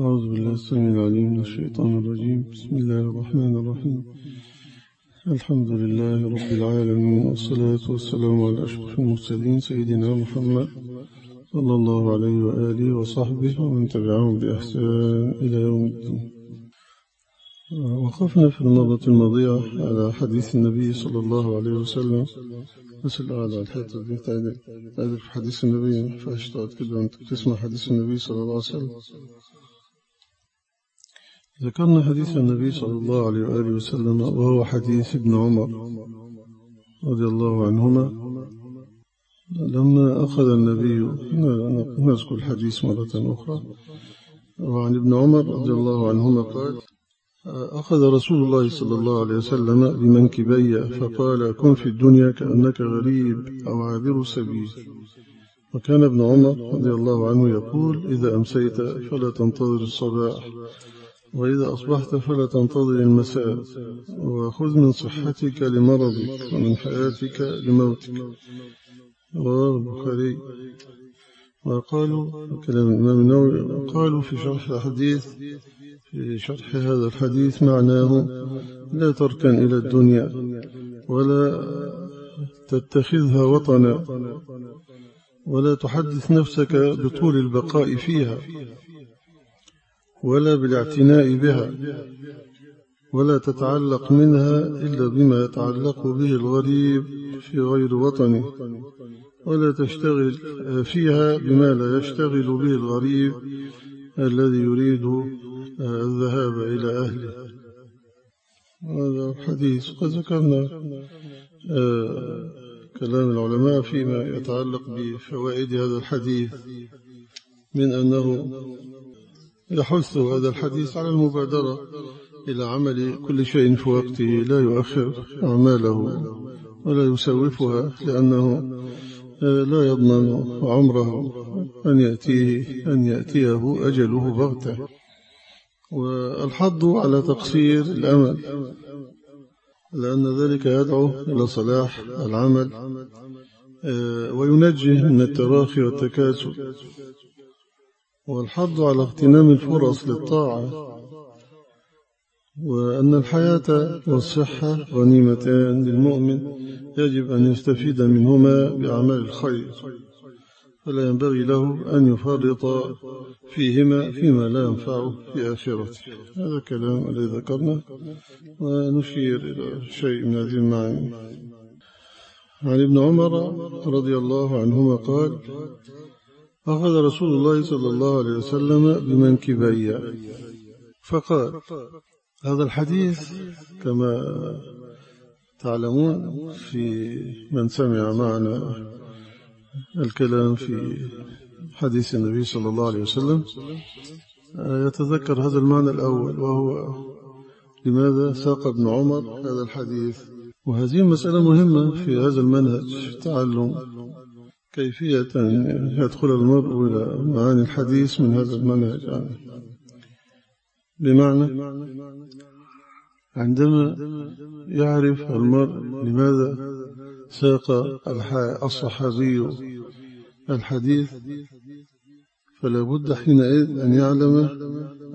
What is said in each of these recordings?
أعوذ بالله السميع العليم من الشيطان الرجيم. بسم الله الرحمن الرحيم. الحمد لله رب العالمين والصلاة والسلام على أشرف المرسلين سيدنا محمد صلى الله عليه وآله وصحبه ومن تبعهم بإحسان إلى يوم الدين. وقفنا في المرة الماضية على حديث النبي صلى الله عليه وسلم. نسأل على الحته دي تعرف حديث النبي فأشتغلت كده أنت تسمع حديث النبي صلى الله عليه وسلم. ذكرنا حديث النبي صلى الله عليه وآله وسلم وهو حديث ابن عمر رضي الله عنهما. لما أخذ النبي نذكر الحديث مرة أخرى. وعن ابن عمر رضي الله عنهما قال أخذ رسول الله صلى الله عليه وسلم بمنكبي فقال كن في الدنيا كأنك غريب أو عابر سبيل. وكان ابن عمر رضي الله عنه يقول إذا أمسيت فلا تنتظر الصباح. وإذا أصبحت فلا تنتظر المساء وخذ من صحتك لمرضك ومن حياتك لموتك. رواه البخاري. وقالوا كلام الإمام النووي قالوا في شرح الحديث في شرح هذا الحديث معناه لا تركن إلى الدنيا ولا تتخذها وطنا ولا تحدث نفسك بطول البقاء فيها. ولا بالاعتناء بها ولا تتعلق منها إلا بما يتعلق به الغريب في غير وطنه ولا تشتغل فيها بما لا يشتغل به الغريب الذي يريد الذهاب إلى أهله. هذا الحديث قد ذكرنا كلام العلماء فيما يتعلق بفوائد هذا الحديث من أنه يحث هذا الحديث على المبادرة إلى عمل كل شيء في وقته لا يؤخر أعماله ولا يسوفها لأنه لا يضمن عمره أن يأتيه أن يأتيه أجله بغتة. والحض على تقصير الأمل لأن ذلك يدعو إلى صلاح العمل وينجه من التراخي والتكاسل. والحض على اغتنام الفرص للطاعة وأن الحياة والصحة غنيمتان للمؤمن يجب أن يستفيد منهما بأعمال الخير. فلا ينبغي له أن يفرط فيهما فيما لا ينفعه في آخرته. هذا كلام الذي ذكرنا ونشير إلى شيء من هذه المعاني. عن ابن عمر رضي الله عنهما قال أخذ رسول الله صلى الله عليه وسلم بمنكبي. فقال هذا الحديث كما تعلمون في من سمع معنا الكلام في حديث النبي صلى الله عليه وسلم يتذكر هذا المعنى الأول وهو لماذا ساق ابن عمر هذا الحديث. وهذه مسألة مهمة في هذا المنهج في تعلم كيفية أن يدخل المرء إلى معاني الحديث من هذا المنهج؟ بمعنى عندما يعرف المرء لماذا ساق الصحابي الحديث فلا بد حينئذ أن يعلم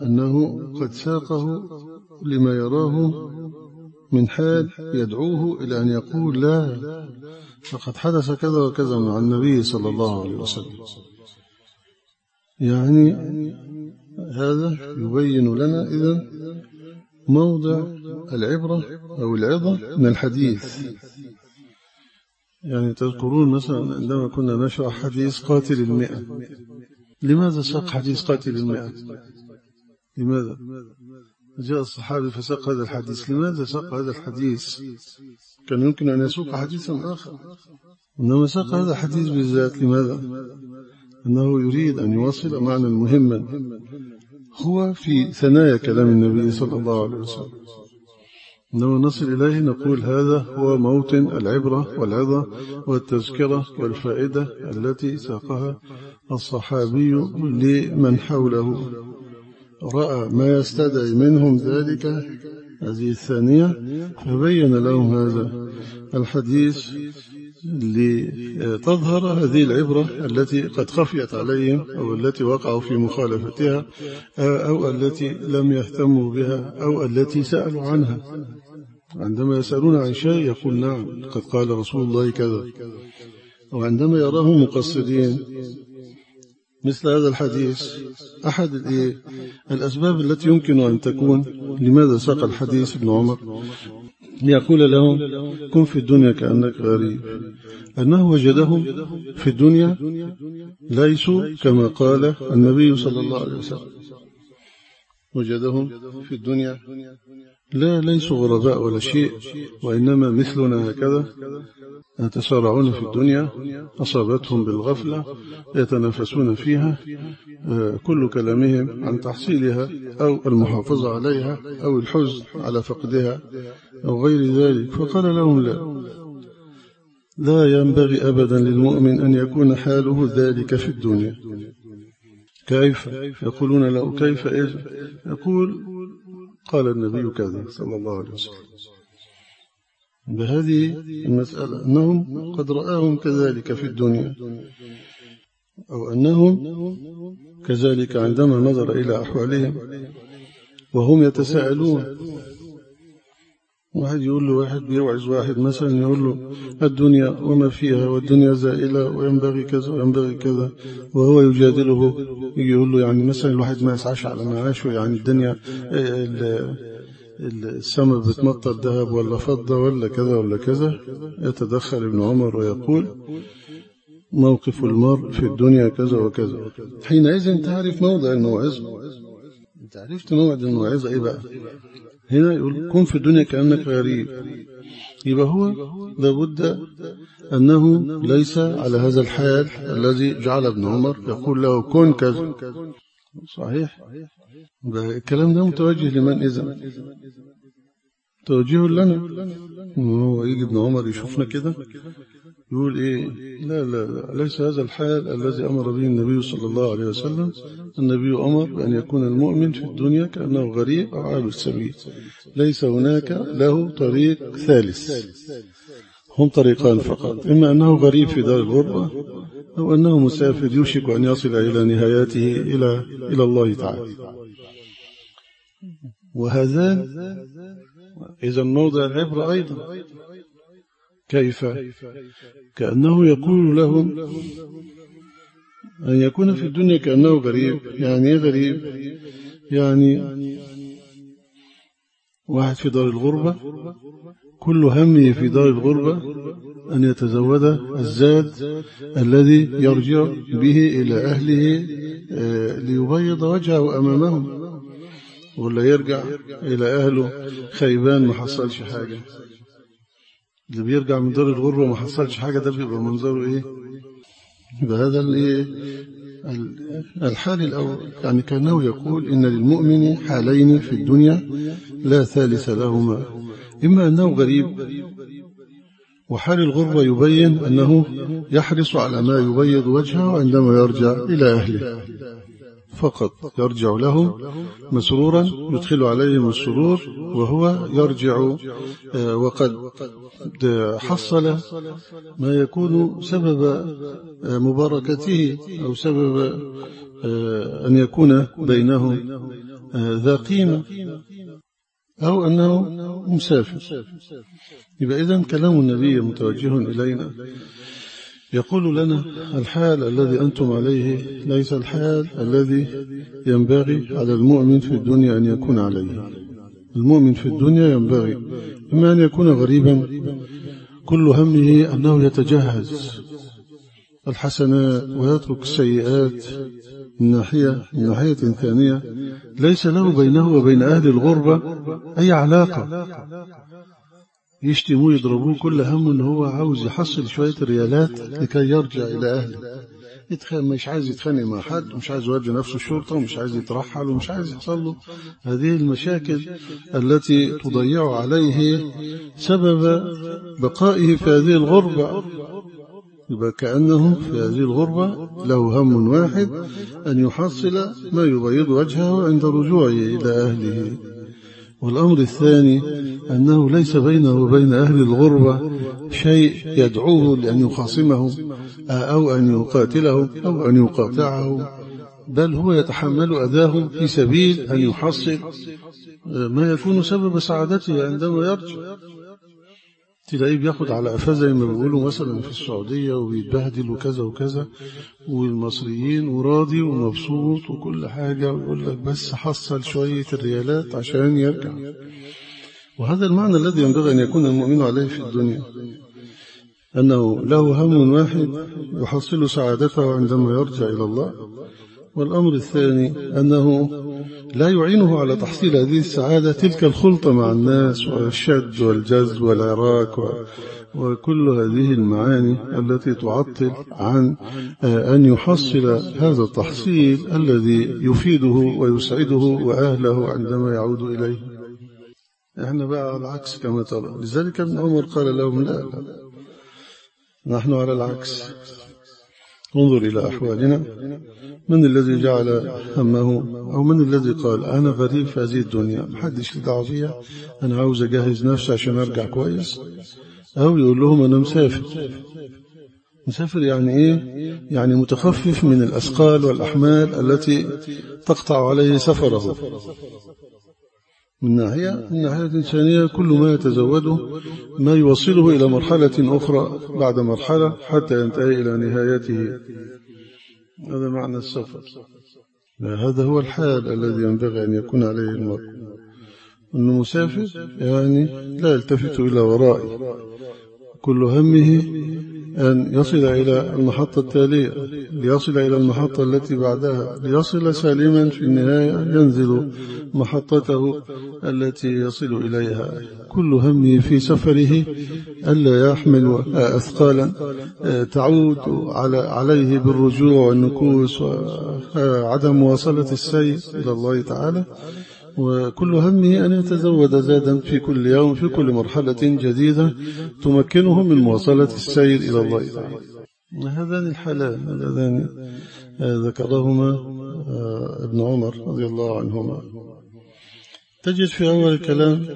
أنه قد ساقه لما يراه من حال يدعوه إلى أن يقول لا فقد حدث كذا وكذا مع النبي صلى الله عليه وسلم. يعني هذا يبين لنا إذن موضع العبرة أو العظة من الحديث. يعني تذكرون مثلا عندما كنا نشرح حديث قاتل المئة. لماذا ساق حديث قاتل المئة؟ لماذا؟ جاء الصحابي فساق هذا الحديث. لماذا ساق هذا الحديث؟ كان يمكن أن يسوق حديثا آخر. إنما ساق هذا الحديث بالذات. لماذا؟ أنه يريد أن يوصل معنى مهما. هو في ثنايا كلام النبي صلى الله عليه وسلم. إنما نصل إليه نقول هذا هو موطن العبرة والعظة والتذكرة والفائدة التي ساقها الصحابي لمن حوله. رأى ما يستدعي منهم ذلك. هذه الثانية فبين لهم هذا الحديث لتظهر هذه العبرة التي قد خفيت عليهم أو التي وقعوا في مخالفتها أو التي لم يهتموا بها أو التي سألوا عنها. عندما يسألون عن شيء يقول نعم قد قال رسول الله كذا. وعندما يراهم مقصدين مثل هذا الحديث أحد الأسباب التي يمكن أن تكون لماذا ساق الحديث ابن عمر؟ ليقول لهم كن في الدنيا كأنك غريب أنه وجدهم في الدنيا ليسوا كما قال النبي صلى الله عليه وسلم. وجدهم في الدنيا. لا ليسوا غرباء ولا شيء وإنما مثلنا هكذا. يتسارعون في الدنيا أصابتهم بالغفلة يتنافسون فيها آه، كل كلامهم عن تحصيلها أو المحافظة عليها أو الحزن على فقدها أو غير ذلك. فقال لهم لا. لا ينبغي أبدا للمؤمن أن يكون حاله ذلك في الدنيا. كيف يقولون له كيف إيه يقول قال النبي كذا صلى الله عليه وسلم. بهذه المسألة أنهم قد رآهم كذلك في الدنيا أو أنهم كذلك عندما نظر إلى أحوالهم وهم يتساءلون واحد يقول له واحد بيوعز واحد مثلا يقول له الدنيا وما فيها والدنيا زائلة وينبغي كذا وينبغي كذا وهو يجادله يقول له يعني مثلا الواحد ما يسعاش على معاشه يعني الدنيا السماء بتمطر ذهب ولا فضة ولا كذا ولا كذا يتدخل ابن عمر ويقول موقف المرء في الدنيا كذا وكذا. حينئذ تعرف موضع الموعظة انت عرفت موعد الموعظة إيه بقى؟ هنا يقول كن في الدنيا كأنك غريب. يبقى هو لابد أنه ليس على هذا الحال الذي جعل ابن عمر يقول له كن كذا. صحيح. الكلام ده متوجه لمن إذا؟ توجيه لنا. هو يجي ابن عمر يشوفنا كده؟ يقول إيه؟ لا لا لا ليس هذا الحال الذي أمر به النبي صلى الله عليه وسلم. النبي أمر بأن يكون المؤمن في الدنيا كأنه غريب أو عابر السبيل ليس هناك له طريق ثالث. هم طريقان فقط. إما أنه غريب في دار الغربة أو أنه مسافر يوشك أن يصل إلى نهاياته إلى إلى الله تعالى. وهذا إذا موضع العبرة أيضا. كيف؟ كأنه يقول لهم أن يكون في الدنيا كأنه غريب. يعني إيه غريب؟ يعني واحد في دار الغربة كل همه في دار الغربة أن يتزود الزاد الذي يرجع به إلى أهله آه، ليبيض وجهه أمامهم ولا يرجع إلى أهله خيبان ما حصلش حاجة. اللي بيرجع من دار الغربة ما حصلش حاجة ده بيبقى منظره إيه؟ يبقى هذا الإيه الحال الأول. يعني كأنه يقول إن للمؤمن حالين في الدنيا لا ثالث لهما. إما أنه غريب وحال الغربة يبين أنه يحرص على ما يبيض وجهه عندما يرجع إلى أهله. فقط يرجع له مسرورا يدخل عليهم السرور وهو يرجع آه، وقد حصل ما يكون سبب آه، مباركته أو سبب آه، أن يكون بينهم ذا قيمة أو أنه مسافر. يبقى إذن كلام النبي متوجه إلينا. يقول لنا الحال الذي أنتم عليه ليس الحال الذي ينبغي على المؤمن في الدنيا أن يكون عليه. المؤمن في الدنيا ينبغي إما أن يكون غريبا كل همه أنه يتجهز. الحسنات ويترك السيئات من ناحية, من ناحية ثانية ليس له بينه وبين أهل الغربة أي علاقة. يشتموه يضربوه كل هم إن هو عاوز يحصل شوية ريالات لكي يرجع إلى أهله. يتخيل مش عايز يتخانق مع حد ومش عايز يودي نفسه الشرطة ومش عايز يترحل ومش عايز يحصل له هذه المشاكل التي تضيع عليه سبب بقائه في هذه الغربة. يبقى كأنه في هذه الغربة له هم واحد أن يحصل ما يبيض وجهه عند رجوعه إلى أهله. والأمر الثاني أنه ليس بينه وبين أهل الغربة شيء يدعوه لأن يخاصمه أو أن يقاتله أو أن يقاطعه بل هو يتحمل أذاه في سبيل أن يحصل ما يكون سبب سعادته عندما يرجع. تلاقيه بياخد على قفاه زي ما بيقولوا مثلا في السعودية وبيتبهدل وكذا وكذا والمصريين وراضي ومبسوط وكل حاجة ويقول لك بس حصل شوية الريالات عشان يرجع. وهذا المعنى الذي ينبغي أن يكون المؤمن عليه في الدنيا. أنه له هم واحد يحصل سعادته عندما يرجع إلى الله. والأمر الثاني أنه لا يعينه على تحصيل هذه السعادة تلك الخلطة مع الناس والشد والجذب والعراك وكل هذه المعاني التي تعطل عن أن يحصل هذا التحصيل الذي يفيده ويسعده وأهله عندما يعود إليه. إحنا بقى على العكس كما ترى. لذلك ابن عمر قال لهم لا, لا نحن على العكس. انظر إلى أحوالنا. من الذي جعل همه؟ أو من الذي قال أنا غريب في هذه الدنيا. محدش لي أنا عاوز أجهز نفسي عشان أرجع كويس. أو يقول لهم أنا مسافر. مسافر يعني إيه؟ يعني متخفف من الأثقال والأحمال التي تقطع عليه سفره. من ناحية من ناحية الإنسانية كل ما يتزوده ما يوصله إلى مرحلة أخرى بعد مرحلة حتى ينتهي إلى نهايته. هذا معنى السفر. هذا هو الحال الذي ينبغي أن يكون عليه المرء. أنه مسافر يعني لا يلتفت إلى ورائه. كل همه أن يصل إلى المحطة التالية ليصل إلى المحطة التي بعدها ليصل سالما في النهاية ينزل محطته التي يصل إليها. كل همه في سفره ألا يحمل أثقالا تعود على عليه بالرجوع والنكوس وعدم مواصلة السير إلى الله تعالى. وكل همه أن يتزود زادا في كل يوم في كل مرحلة جديدة تمكنه من مواصلة السير إلى الله. تعالى هذان الحالان اللذان ذكرهما ابن عمر رضي الله عنهما. تجد في أول الكلام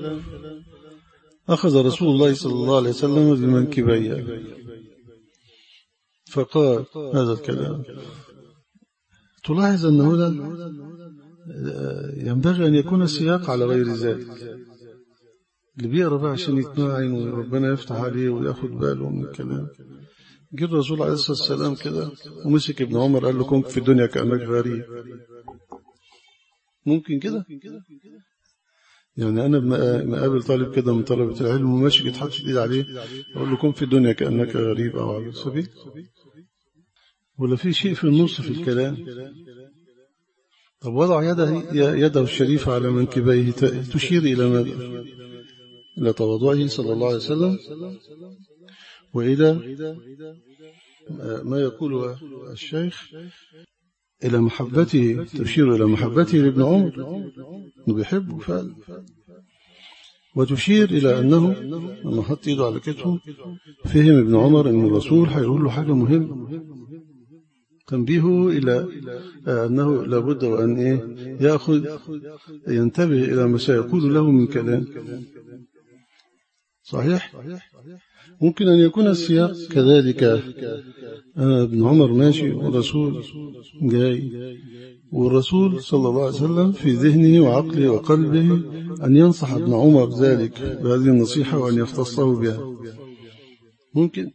أخذ رسول الله صلى الله عليه وسلم بمنكبيه. فقال هذا الكلام تلاحظ أن هنا ينبغي أن يكون السياق على غير ذلك. اللي بيقرأ بقى عشان يتمعن وربنا يفتح عليه وياخد باله من الكلام. جه الرسول عليه الصلاة والسلام كده ومسك ابن عمر قال له كنت في الدنيا كأنك غريب. ممكن كده؟ يعني أنا مقابل طالب كده من طلبة العلم وماشي حاطط إيد عليه أقول له كن في الدنيا كأنك غريب أو على السبيل. ولا في شيء في النص في الكلام؟ طب وضع يده, يده الشريفة على منكبيه تشير إلى ماذا؟ إلى تواضعه صلى الله عليه وسلم. وإلى ما يقول الشيخ إلى محبته تشير إلى محبته لابن عمر بيحبه فعلا. وتشير إلى أنه لما حط إيده على كتفه فهم ابن عمر أن الرسول هيقول له حاجة مهمة. تنبيهه إلى أنه لابد وأن إيه يأخذ ينتبه إلى ما سيقول له من كلام. صحيح؟ ممكن أن يكون السياق كذلك ابن عمر ماشي والرسول جاي. والرسول صلى الله عليه وسلم في ذهنه وعقله وقلبه أن ينصح ابن عمر ذلك بهذه النصيحة وأن يختصه بها. ممكن؟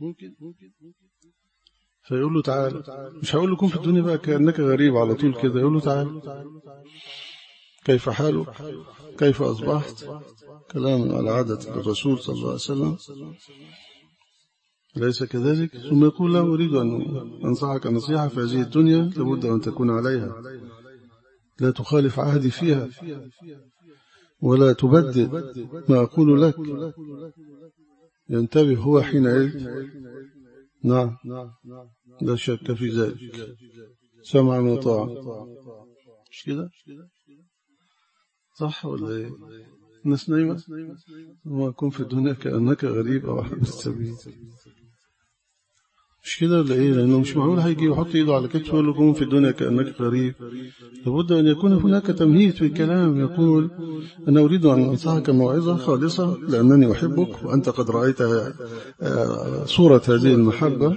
فيقول له تعال. مش هقول لكم في الدنيا بقى كأنك غريب على طول كده. يقول له تعال. كيف حالك كيف أصبحت؟ كلام على عادة الرسول صلى الله عليه وسلم. أليس كذلك؟ ثم يقول له أريد أن أنصحك نصيحة في هذه الدنيا لابد أن تكون عليها. لا تخالف عهدي فيها ولا تبدل ما أقول لك. ينتبه هو حينئذ نعم لا شك في ذلك. سمع وطاعة مش كده؟ صح ولا إيه؟ الناس نايمة؟ وما يكون في الدنيا كأنك غريب أو عبد السبيل مش كده ولا إيه؟ لأنه مش معقول هيجي يحط إيده على كتفه ويقول لكم في الدنيا كأنك غريب. لابد أن يكون هناك تمهيد في الكلام. يقول أنا أريد أن أنصحك موعظة خالصة لأنني أحبك وأنت قد رأيت صورة هذه المحبة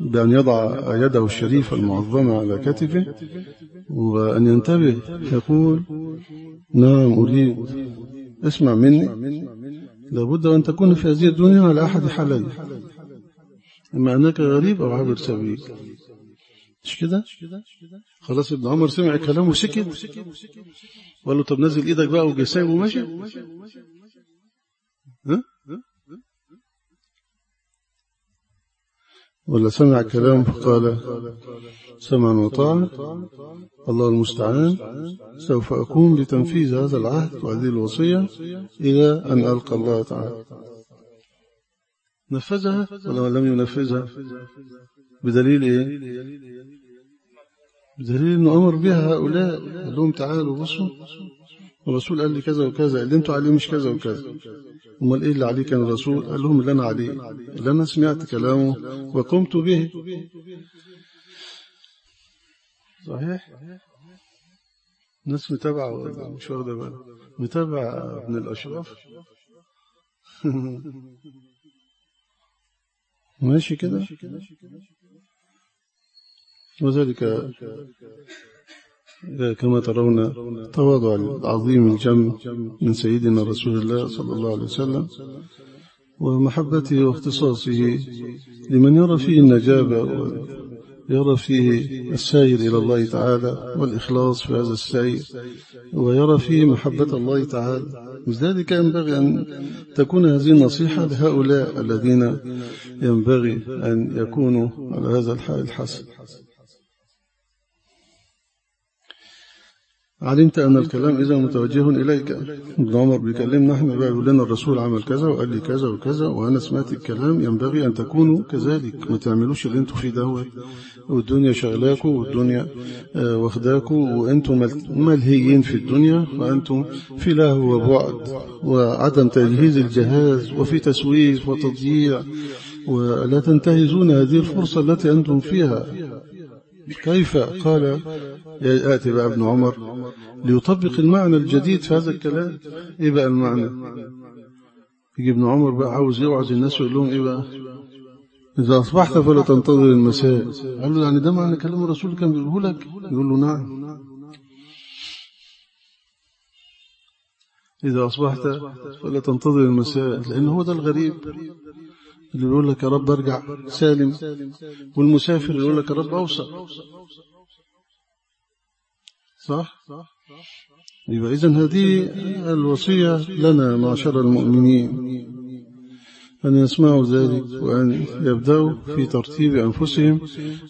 بأن يضع يده الشريفة المعظمة على كتفه وأن ينتبه. يقول نعم أريد. اسمع مني. لابد أن تكون في هذه الدنيا على أحد حالين. إما أنك غريب أو عابر سبيل. مش كده؟ خلاص ابن عمر سمع كلامه وسكت. وقال له طب نزل إيدك بقى وماشي ها؟ ولا سمع كلام فقال سمعا وطاعا الله المستعان. سوف أقوم بتنفيذ هذا العهد وهذه الوصية إلى أن ألقى الله تعالى. نفذها ولا لم ينفذها؟ بدليل إيه؟ بدليل أنه أمر بها هؤلاء قال لهم تعالوا بصوا الرسول قال لي كذا وكذا اللي أنتوا عليه مش كذا وكذا. أمال إيه اللي عليه كان الرسول؟ قال لهم اللي أنا عليه اللي أنا سمعت كلامه وقمت به. صحيح؟ الناس متابعة مش واخدة بالها. متابعة ابن الأشراف. ماشي كده؟ وذلك كما ترون تواضع العظيم الجم من سيدنا رسول الله صلى الله عليه وسلم ومحبته واختصاصه لمن يرى فيه النجابة ويرى فيه السير إلى الله تعالى والإخلاص في هذا السير ويرى فيه محبة الله تعالى. لذلك ينبغي أن تكون هذه النصيحة لهؤلاء الذين ينبغي أن يكونوا على هذا الحال الحسن علمت أن الكلام إذا متوجه إليك. ابن عمر بيكلمنا إحنا بقى لنا الرسول عمل كذا وقال لي كذا وكذا وأنا سمعت الكلام ينبغي أن تكونوا كذلك. ما تعملوش اللي أنتوا فيه دوت والدنيا شغلاكوا والدنيا واخداكوا وأنتم ملهيين في الدنيا وأنتم في لهو وبعد وعدم تجهيز الجهاز وفي تسويف وتضييع ولا تنتهزون هذه الفرصة التي أنتم فيها. كيف قال يأتي بقى ابن عمر ليطبق المعنى الجديد في هذا الكلام؟ إيه بقى المعنى؟ يجي ابن عمر بقى عاوز يوعظ الناس ويقول لهم إيه بقى؟ إذا أصبحت فلا تنتظر المساء. قال له يعني ده معنى كلام الرسول كان بيقوله لك؟ يقول له نعم. إذا أصبحت فلا تنتظر المساء لأن هو ده الغريب. اللي بيقول لك يا رب أرجع سالم والمسافر يقول لك يا رب اوصل صح؟ يبقى اذا هذه الوصية لنا معشر المؤمنين. أن يسمعوا ذلك وأن يبدأوا في ترتيب أنفسهم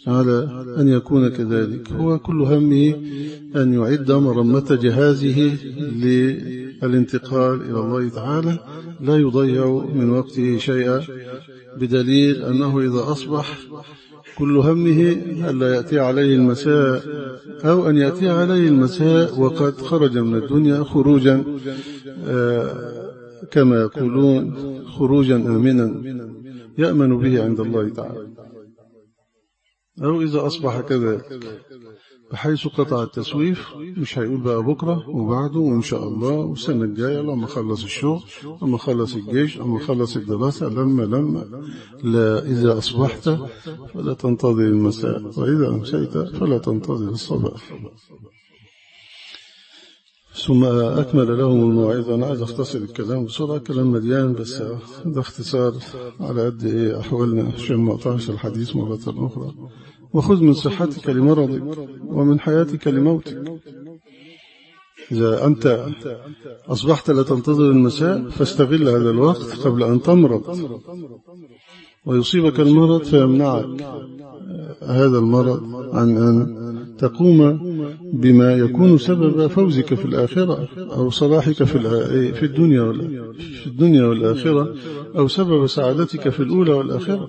على أن يكون كذلك. هو كل همه أن يعد مرمة جهازه للانتقال إلى الله تعالى. لا يضيع من وقته شيئا بدليل أنه إذا أصبح كل همه ألا يأتي عليه المساء أو أن يأتي عليه المساء وقد خرج من الدنيا خروجا كما يقولون. خروجا آمنا يأمن به عند الله تعالى. أو إذا أصبح كذلك بحيث قطع التسويف مش هيقول بقى بكرة وبعده وإن شاء الله والسنة الجاية لما أخلص الشغل لما أخلص الجيش لما أخلص الدراسة لما لما لا إذا أصبحت فلا تنتظر المساء وإذا أمسيت فلا تنتظر الصباح. ثم أكمل لهم الموعظة. أنا عايز أختصر الكلام بسرعة. كلام مليان بس ده اختصار على قد إيه أحوالنا. عشان ما أقطعش الحديث مرة أخرى. وخذ من صحتك لمرضك ومن حياتك لموتك. إذا أنت أصبحت لا تنتظر المساء فاستغل هذا الوقت قبل أن تمرض. ويصيبك المرض فيمنعك هذا المرض عن أن تقوم بما يكون سبب فوزك في الآخرة أو صلاحك في في الدنيا في الدنيا والآخرة أو سبب سعادتك في الأولى والآخرة.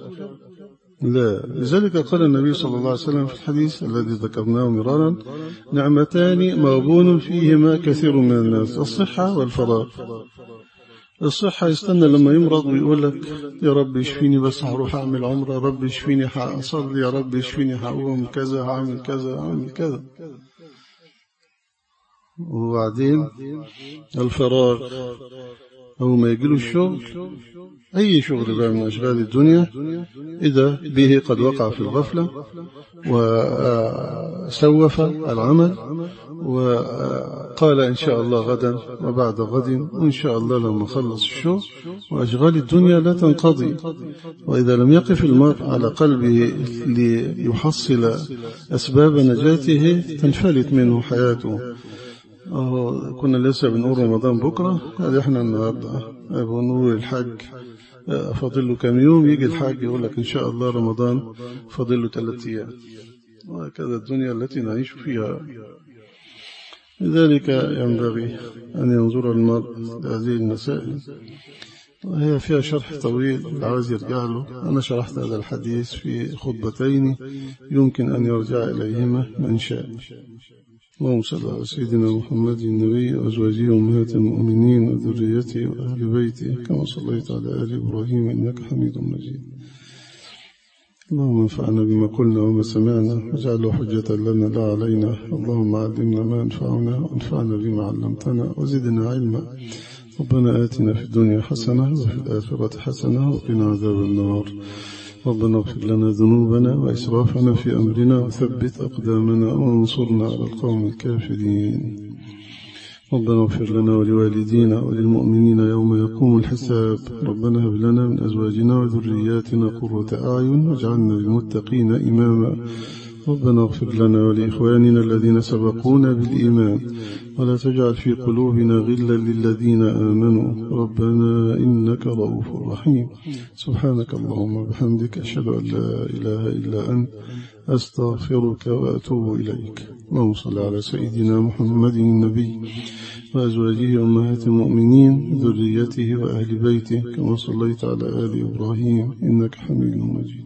لا. لذلك قال النبي صلى الله عليه وسلم في الحديث الذي ذكرناه مرارا نعمتان مغبون فيهما كثير من الناس الصحة والفراغ. الصحة يستنى لما يمرض ويقول لك يا رب يشفيني بس هروح أعمل عمرة يا رب يشفيني هأصلي يا رب يشفيني هقوم كذا هعمل كذا هعمل كذا. وبعدين الفراغ أول ما يجي له الشغل أي شغل بقى من أشغال الدنيا إذا به قد وقع في الغفلة وسوف العمل وقال إن شاء الله غدا وبعد غد وإن شاء الله لما خلص الشغل وأشغال الدنيا لا تنقضي. وإذا لم يقف المرء على قلبه ليحصل أسباب نجاته تنفلت منه حياته. كنا لسه بنقول رمضان بكرة هذا إحنا النهاردة. بنقول الحج فاضل كم يوم يجي الحاج يقول لك إن شاء الله رمضان فاضل ثلاث أيام. وهكذا الدنيا التي نعيش فيها. لذلك ينبغي أن ينظر المرء هذه المسائل وهي فيها شرح طويل عاوز يرجع له أنا شرحت هذا الحديث في خطبتين يمكن أن يرجع إليهما من شاء. اللهم صل على سيدنا محمد النبي وأزواجه أمهات المؤمنين وذريته وأهل بيته كما صليت على آل إبراهيم إنك حميد مجيد. اللهم انفعنا بما قلنا وما سمعنا واجعله حجة لنا لا علينا. اللهم علمنا ما ينفعنا وانفعنا بما علمتنا وزدنا علما. ربنا آتنا في الدنيا حسنة وفي الآخرة حسنة وقنا عذاب النار. ربنا اغفر لنا ذنوبنا وإسرافنا في أمرنا وثبت أقدامنا وانصرنا على القوم الكافرين. ربنا اغفر لنا ولوالدينا وللمؤمنين يوم يقوم الحساب. ربنا هب لنا من أزواجنا وذرياتنا قرة أعين واجعلنا للمتقين إماما. ربنا اغفر لنا ولإخواننا الذين سبقونا بالإيمان. ولا تجعل في قلوبنا غلا للذين آمنوا. ربنا إنك رؤوف رحيم. سبحانك اللهم وبحمدك أشهد أن لا إله إلا أنت. أستغفرك وأتوب إليك. اللهم صل على سيدنا محمد النبي وأزواجه أمهات المؤمنين ذريته وأهل بيته كما صليت على آل إبراهيم إنك حميد مجيد.